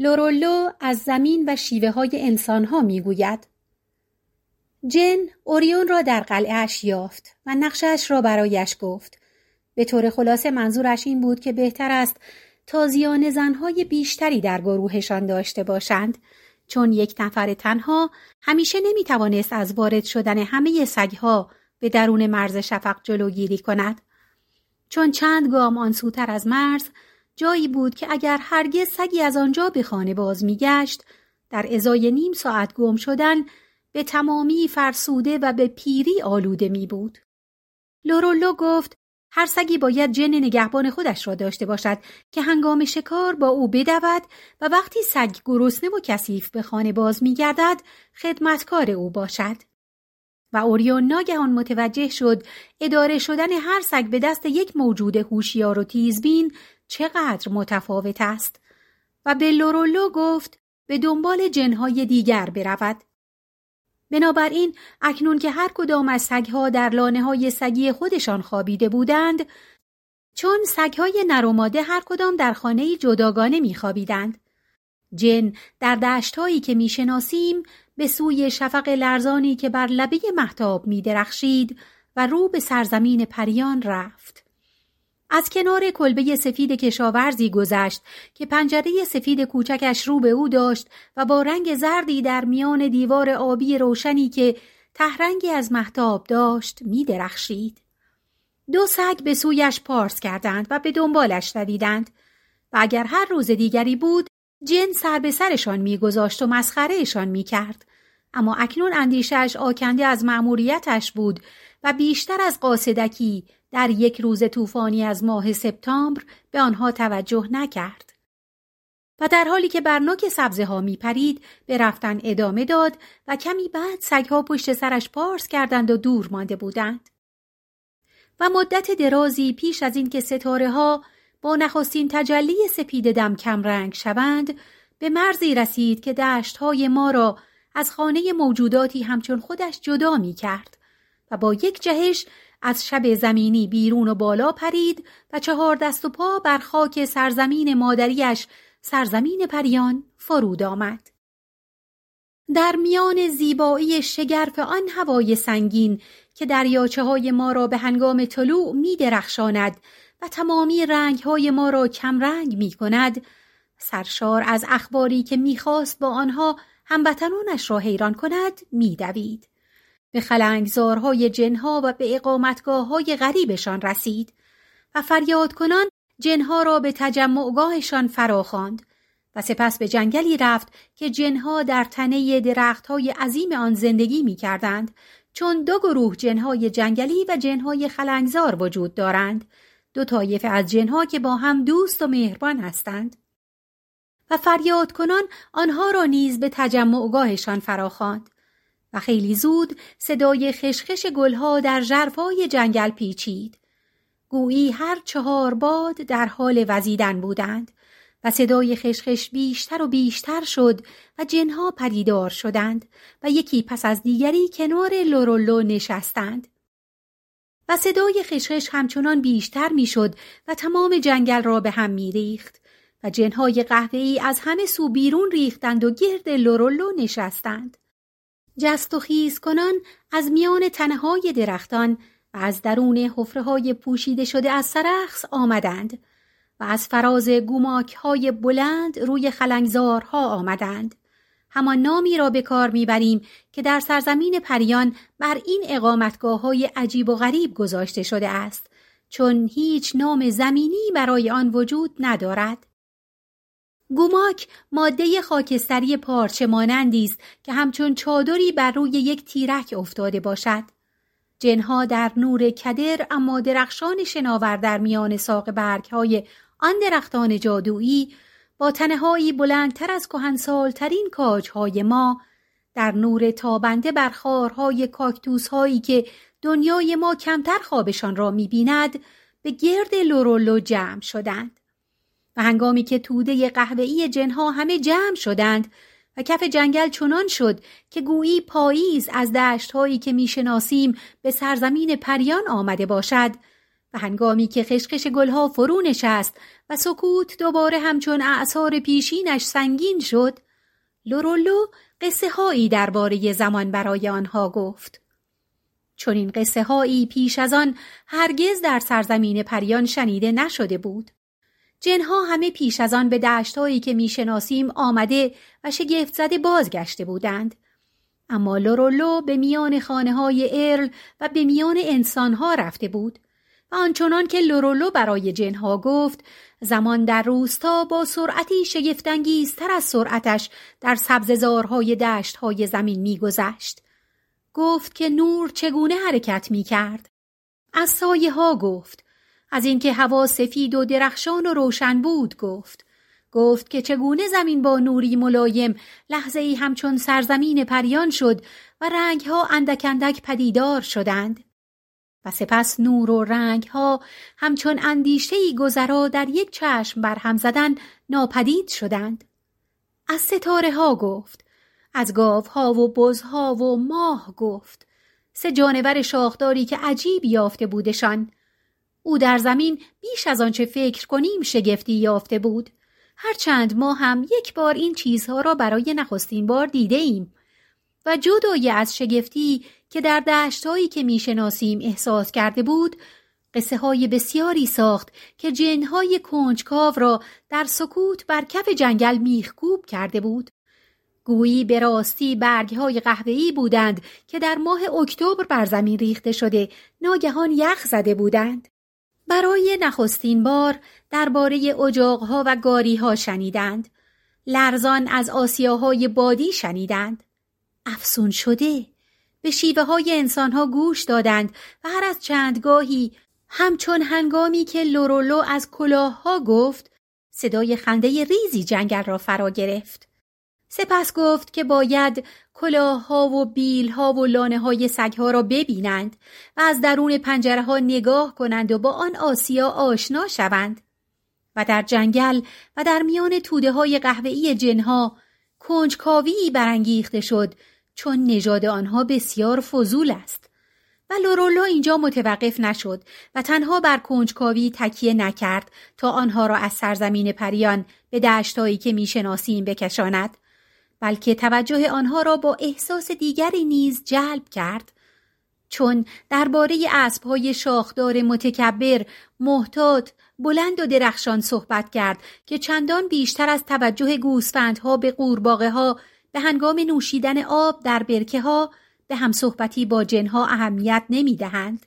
لورولو از زمین و شیوه های انسان ها می گوید. جن اوریون را در قلعهش یافت و نقشش را برایش گفت. به طور خلاصه منظورش این بود که بهتر است تازیان زنهای بیشتری در گروهشان داشته باشند چون یک نفر تنها همیشه نمی از وارد شدن همه سگها به درون مرز شفق جلوگیری کند. چون چند گام آن سوتر از مرز جایی بود که اگر هرگز سگی از آنجا به خانه باز میگشت در ازای نیم ساعت گم شدن به تمامی فرسوده و به پیری آلوده می بود. لورولو گفت هر سگی باید جن نگهبان خودش را داشته باشد که هنگام شکار با او بدود و وقتی سگ گرسنه و کثیف به خانه باز میگردد خدمتکار او باشد. و اوریون ناگهان متوجه شد اداره شدن هر سگ به دست یک موجود هوشیار و تیزبین چقدر متفاوت است و به لورولو گفت به دنبال جنهای دیگر برود. بنابراین اکنون که هر کدام از سگها در لانه های سگی خودشان خوابیده بودند چون سگهای نروماده هر کدام در خانه جداگانه میخوابیدند. جن در دشتهایی که می‌شناسیم به سوی شفق لرزانی که بر لبه محتاب میدرخشید و رو به سرزمین پریان رفت. از کنار کلبه سفید کشاورزی گذشت که پنجره سفید کوچکش رو به او داشت و با رنگ زردی در میان دیوار آبی روشنی که تهرنگی از محتاب داشت می درخشید. دو سگ به سویش پارس کردند و به دنبالش دویدند و اگر هر روز دیگری بود جن سر به سرشان میگذاشت و مسخرهشان می‌کرد اما اکنون اندیشش آکنده از مأموریتش بود و بیشتر از قاصدکی در یک روز طوفانی از ماه سپتامبر به آنها توجه نکرد. و در حالی که بر نوک سبزه ها می پرید به رفتن ادامه داد و کمی بعد سگها پشت سرش پارس کردند و دور مانده بودند. و مدت درازی پیش از اینکه ستاره ها با نخستین تجلی سپید دم کمرنگ شوند به مرزی رسید که دشت های ما را از خانه موجوداتی همچون خودش جدا می کرد و با یک جهش از شب زمینی بیرون و بالا پرید و چهار دست و پا بر خاک سرزمین مادریش سرزمین پریان فرود آمد. در میان زیبایی شگرف آن هوای سنگین که دریاچه های ما را به هنگام طلوع می درخشاند و تمامی رنگ های ما را کمرنگ می کند، سرشار از اخباری که می‌خواست با آنها هموطنانش را حیران کند میدوید. به خلنگزارهای جنها و به اقامتگاه های غریبشان رسید و فریاد کنان جنها را به تجمعگاهشان فراخواند و سپس به جنگلی رفت که جنها در تنه درختهای عظیم آن زندگی می کردند چون دو گروه جنهای جنگلی و جنهای خلنگزار وجود دارند دو طایفه از جنها که با هم دوست و مهربان هستند. و فریاد کنان آنها را نیز به تجمعگاهشان فراخواند. و خیلی زود صدای خشخش گلها در جرفای جنگل پیچید. گویی هر چهار باد در حال وزیدن بودند و صدای خشخش بیشتر و بیشتر شد و جنها پدیدار شدند و یکی پس از دیگری کنار لورولو نشستند. و صدای خشخش همچنان بیشتر می‌شد و تمام جنگل را به هم میریخت و جنهای قهوه‌ای از همه سو بیرون ریختند و گرد لورولو نشستند. جست و خیز کنان از میان تنهای درختان و از درون حفره های پوشیده شده از سرخس آمدند و از فراز گوماک های بلند روی خلنگزارها آمدند. همان نامی را به کار می‌بریم که در سرزمین پریان بر این اقامتگاه های عجیب و غریب گذاشته شده است چون هیچ نام زمینی برای آن وجود ندارد. گوماک ماده خاکستری پارچه مانندی است که همچون چادری بر روی یک تیرک افتاده باشد. جنها در نور کدر اما درخشان شناور در میان ساق برگ های آن درختان جادویی با تنهایی بلندتر از کهنسالترین کاجهای ما در نور تابنده بر خارهای کاکتوس که دنیای ما کمتر خوابشان را می‌بیند به گرد لورولو جمع شدند هنگامی که توده قهوه‌ای جنها همه جمع شدند و کف جنگل چنان شد که گویی پاییز از دشتهایی که می‌شناسیم به سرزمین پریان آمده باشد و هنگامی که خشخش گلها فرو نشست و سکوت دوباره همچون اعثار پیشینش سنگین شد لورولو قصه هایی درباره زمان برای آنها گفت. چون این قصه هایی پیش از آن هرگز در سرزمین پریان شنیده نشده بود. جنها همه پیش از آن به دشتهایی که می‌شناسیم آمده و شگفت زده بازگشته بودند اما لورولو به میان خانه های ارل و به میان انسان ها رفته بود و آنچنان که لورولو برای جنها گفت زمان در روستا با سرعتی شگفتانگیزتر از سرعتش در سبززارهای دشتهای زمین میگذشت گفت که نور چگونه حرکت می کرد. از سایه ها گفت از اینکه هوا سفید و درخشان و روشن بود گفت. گفت که چگونه زمین با نوری ملایم لحظه ای همچون سرزمین پریان شد و رنگ ها اندک اندک پدیدار شدند. و سپس نور و رنگ ها همچون اندیشه گذرا در یک چشم برهم زدن ناپدید شدند. از ستاره ها گفت. از ها و بزها و ماه گفت. سه جانور شاخداری که عجیب یافته بودشان. او در زمین بیش از آنچه فکر کنیم شگفتی یافته بود. هرچند ما هم یک بار این چیزها را برای نخستین بار دیده ایم و جدای از شگفتی که در دشتهایی که می‌شناسیم احساس کرده بود قصه های بسیاری ساخت که جنهای کنجکاو را در سکوت بر کف جنگل میخکوب کرده بود. گویی به راستی برگ های قهوه‌ای بودند که در ماه اکتبر بر زمین ریخته شده ناگهان یخ زده بودند. برای نخستین بار درباره اجاقها و گاریها شنیدند. لرزان از آسیاهای بادی شنیدند. افسون شده. به شیوه های انسانها گوش دادند و هر از چندگاهی همچون هنگامی که لورولو از کلاهها گفت صدای خنده ریزی جنگل را فرا گرفت. سپس گفت که باید کلاهها و بیلها و لانه های سگها را ببینند و از درون پنجره ها نگاه کنند و با آن آسیا آشنا شوند. و در جنگل و در میان توده های قهوه‌ای جنها کنجکاوی برانگیخته شد چون نژاد آنها بسیار فضول است. و لورولو اینجا متوقف نشد و تنها بر کنجکاوی تکیه نکرد تا آنها را از سرزمین پریان به دشتهایی که می‌شناسیم بکشاند. بلکه توجه آنها را با احساس دیگری نیز جلب کرد چون درباره اسبهای شاخدار متکبر محتاط بلند و درخشان صحبت کرد که چندان بیشتر از توجه گوسفندها به قورباغه ها به هنگام نوشیدن آب در برکه ها به هم صحبتی با جنها اهمیت نمی دهند.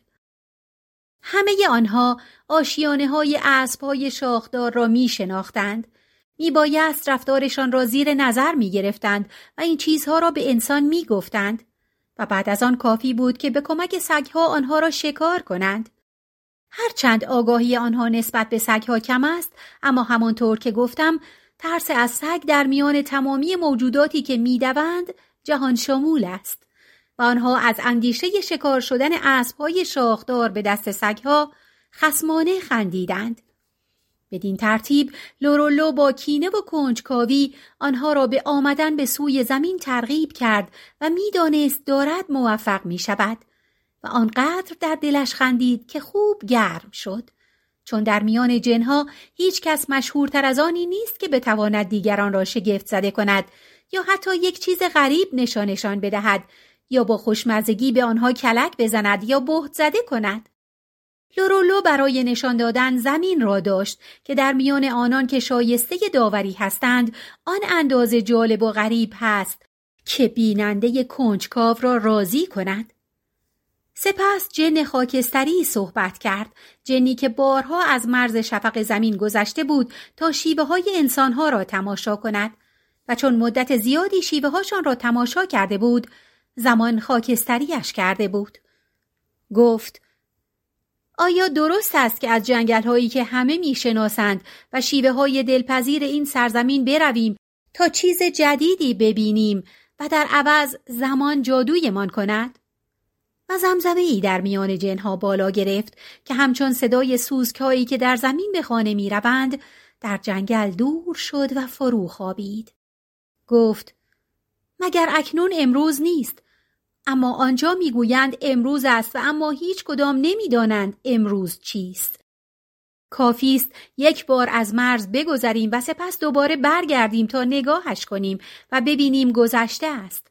همه آنها آشیانه های اسب های شاخدار را می شناختند. می بایست رفتارشان را زیر نظر می گرفتند و این چیزها را به انسان می گفتند و بعد از آن کافی بود که به کمک سگها آنها را شکار کنند. هرچند آگاهی آنها نسبت به سگها کم است اما همانطور که گفتم ترس از سگ در میان تمامی موجوداتی که می‌دوند جهان شمول است و آنها از اندیشه شکار شدن اسبهای شاخدار به دست سگها خسمانه خندیدند بدین ترتیب لورولو با کینه و کنجکاوی آنها را به آمدن به سوی زمین ترغیب کرد و می‌دانست دارد موفق می شود و آنقدر در دلش خندید که خوب گرم شد چون در میان جنها هیچ کس مشهورتر از آنی نیست که بتواند دیگران را شگفت زده کند یا حتی یک چیز غریب نشانشان بدهد یا با خوشمزگی به آنها کلک بزند یا بهت زده کند. لورولو برای نشان دادن زمین را داشت که در میان آنان که شایسته داوری هستند آن اندازه جالب و غریب هست که بیننده کنجکاو را راضی کند. سپس جن خاکستری صحبت کرد جنی که بارها از مرز شفق زمین گذشته بود تا شیوه های انسانها را تماشا کند و چون مدت زیادی شیوه هاشان را تماشا کرده بود زمان خاکستریش کرده بود گفت آیا درست است که از جنگل هایی که همه می‌شناسند و شیوه های دلپذیر این سرزمین برویم تا چیز جدیدی ببینیم و در عوض زمان جادویمان کند؟ و زمزمه ای در میان جنها بالا گرفت که همچون صدای سوزکایی که در زمین به خانه می روند در جنگل دور شد و فرو خوابید. گفت مگر اکنون امروز نیست اما آنجا می‌گویند امروز است و اما هیچ کدام نمی‌دانند امروز چیست. کافی است یک بار از مرز بگذریم و سپس دوباره برگردیم تا نگاهش کنیم و ببینیم گذشته است.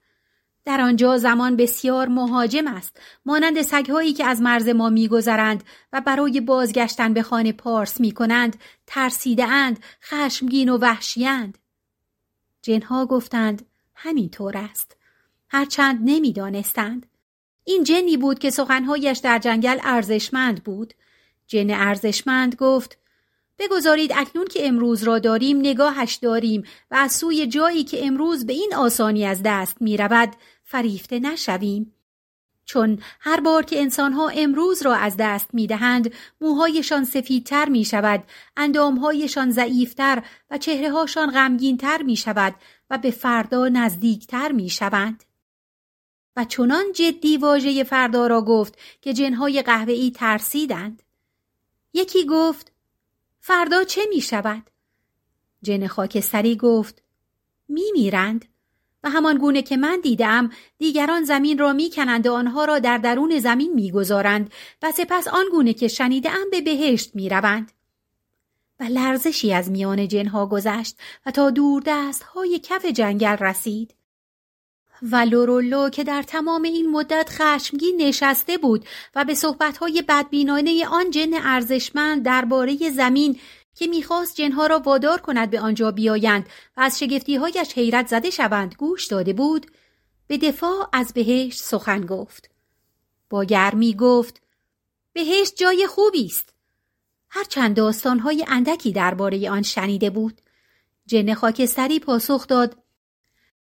در آنجا زمان بسیار مهاجم است مانند سگهایی که از مرز ما میگذرند و برای بازگشتن به خانه پارس می‌کنند ترسیده اند خشمگین و وحشیند جنها گفتند همینطور است هرچند نمی‌دانستند این جنی بود که سخنهایش در جنگل ارزشمند بود جن ارزشمند گفت بگذارید اکنون که امروز را داریم نگاهش داریم و از سوی جایی که امروز به این آسانی از دست می رود فریفته نشویم. چون هر بار که انسانها امروز را از دست می دهند موهایشان سفیدتر می شود، اندامهایشان ضعیفتر و چهرههاشان غمگینتر می شود و به فردا نزدیکتر می شوند. و چنان جدی واژه فردا را گفت که جنهای قهوه‌ای ترسیدند. یکی گفت فردا چه می شود؟ جن خاکستری گفت می میرند و همان گونه که من دیدم دیگران زمین را می‌کنند و آنها را در درون زمین می‌گذارند و سپس آن گونه که شنیدم به بهشت می‌روند و لرزشی از میان جنها گذشت و تا دور دست های کف جنگل رسید و لورولو که در تمام این مدت خشمگین نشسته بود و به صحبتهای بدبینانه آن جن ارزشمند درباره زمین که می‌خواست جنها را وادار کند به آنجا بیایند و از شگفتیهایش حیرت زده شوند گوش داده بود به دفاع از بهشت سخن گفت. با گرمی گفت بهشت جای خوبی است. هرچند داستانهای اندکی درباره آن شنیده بود. جن خاکستری پاسخ داد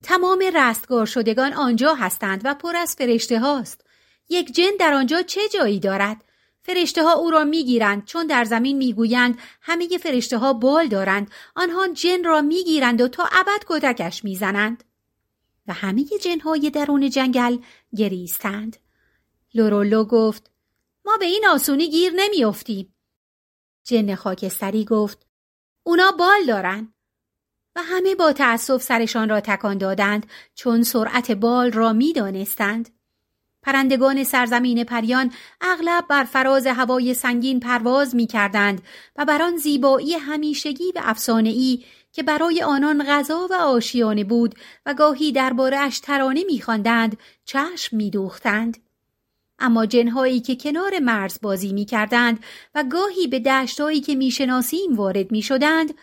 تمام رستگار شدگان آنجا هستند و پر از فرشته هاست. یک جن در آنجا چه جایی دارد؟ فرشته ها او را می‌گیرند چون در زمین می‌گویند همه فرشته ها بال دارند. آنها جن را می‌گیرند و تا ابد کتکش می‌زنند. و همه جن های درون جنگل گریستند. لورولو گفت ما به این آسونی گیر نمیافتیم. جن خاکستری گفت اونا بال دارند و همه با تأسف سرشان را تکان دادند چون سرعت بال را می‌دانستند. پرندگان سرزمین پریان اغلب بر فراز هوای سنگین پرواز می کردند و بر آن زیبایی همیشگی و ای که برای آنان غذا و آشیانه بود و گاهی اش ترانه میخواندند چشم میدوختند. اما جنهایی که کنار مرز بازی می کردند و گاهی به دشتهایی که می‌شناسیم وارد می شدند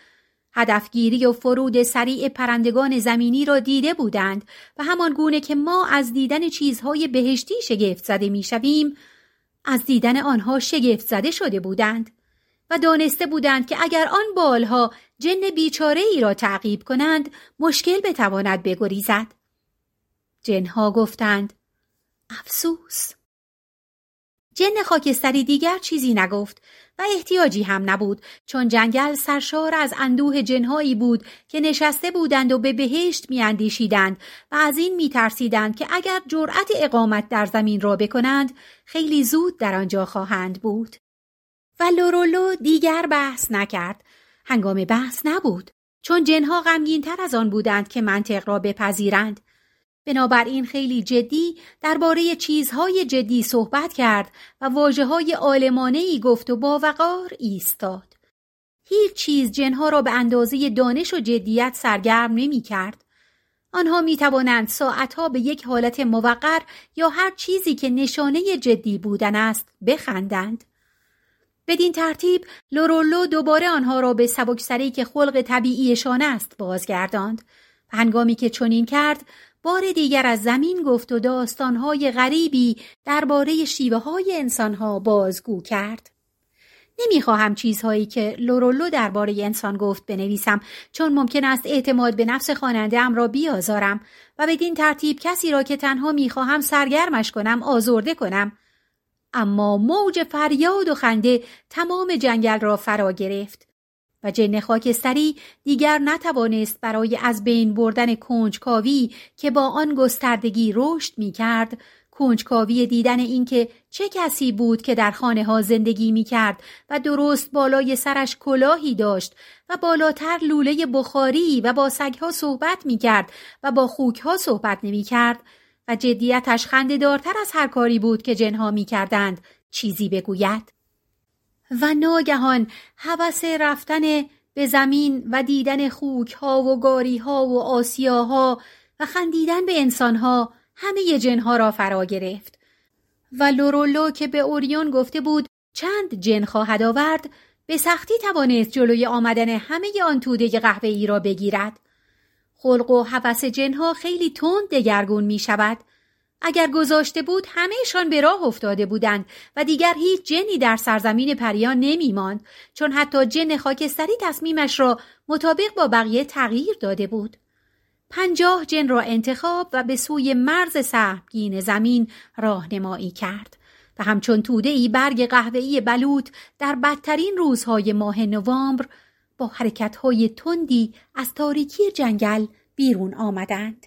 هدفگیری و فرود سریع پرندگان زمینی را دیده بودند و همان گونه که ما از دیدن چیزهای بهشتی شگفت زده می‌شویم از دیدن آنها شگفت زده شده بودند و دانسته بودند که اگر آن بالها جن بیچاره ای را تعقیب کنند مشکل بتواند بگریزد. جنها گفتند افسوس! جن خاکستری دیگر چیزی نگفت و احتیاجی هم نبود چون جنگل سرشار از اندوه جنهایی بود که نشسته بودند و به بهشت میاندیشیدند و از این میترسیدند که اگر جرأت اقامت در زمین را بکنند خیلی زود در آنجا خواهند بود. و لورولو دیگر بحث نکرد. هنگام بحث نبود چون جنها غمگینتر از آن بودند که منطق را بپذیرند. بنابراین خیلی جدی درباره چیزهای جدی صحبت کرد و واجه های ای گفت و با وقار ایستاد. هیچ چیز جنها را به اندازه دانش و جدیت سرگرم نمی کرد. آنها می توانند ساعتها به یک حالت موقر یا هر چیزی که نشانه جدی بودن است بخندند. بدین ترتیب لورولو دوباره آنها را به سبکسری که خلق طبیعیشان است بازگرداند هنگامی که چنین کرد بار دیگر از زمین گفت و داستانهای غریبی درباره شیوه های انسانها بازگو کرد. نمی‌خواهم چیزهایی که لورولو درباره انسان گفت بنویسم چون ممکن است اعتماد به نفس خواننده را بیازارم و بدین ترتیب کسی را که تنها می‌خواهم سرگرمش کنم آزرده کنم اما موج فریاد و خنده تمام جنگل را فرا گرفت و جن خاکستری دیگر نتوانست برای از بین بردن کنجکاوی که با آن گستردگی رشد می کرد کنجکاوی دیدن اینکه چه کسی بود که در خانه ها زندگی می کرد و درست بالای سرش کلاهی داشت و بالاتر لوله بخاری و با سگها صحبت می کرد و با خوکها صحبت نمی کرد و جدیتش دارتر از هر کاری بود که جنها می کردند چیزی بگوید؟ و ناگهان هوس رفتن به زمین و دیدن خوک ها و گاری ها و آسیاها و خندیدن به انسان ها همه جنها را فرا گرفت. و لورولو که به اوریون گفته بود چند جن خواهد آورد به سختی توانست جلوی آمدن همه آن توده قهوه ای را بگیرد. خلق و حوس جنها خیلی تند دگرگون می شود اگر گذاشته بود همهشان به راه افتاده بودند و دیگر هیچ جنی در سرزمین پریان نمی ماند چون حتی جن خاکستری تصمیمش را مطابق با بقیه تغییر داده بود پنجاه جن را انتخاب و به سوی مرز سهمگین زمین راهنمایی کرد و همچون توده ای برگ قهوه‌ای بلوط در بدترین روزهای ماه نوامبر با حرکتهای تندی از تاریکی جنگل بیرون آمدند.